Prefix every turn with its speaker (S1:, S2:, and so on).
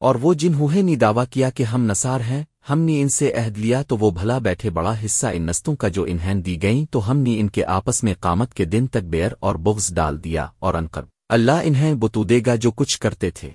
S1: اور وہ جنہوں نے دعویٰ کیا کہ ہم نصار ہیں، ہم نے ان سے عہد لیا تو وہ بھلا بیٹھے بڑا حصہ ان نستوں کا جو انہیں دی گئیں تو ہم نے ان کے آپس میں قامت کے دن تک بیر اور بغض ڈال دیا اور انقب اللہ انہیں بتو دے گا جو کچھ کرتے تھے۔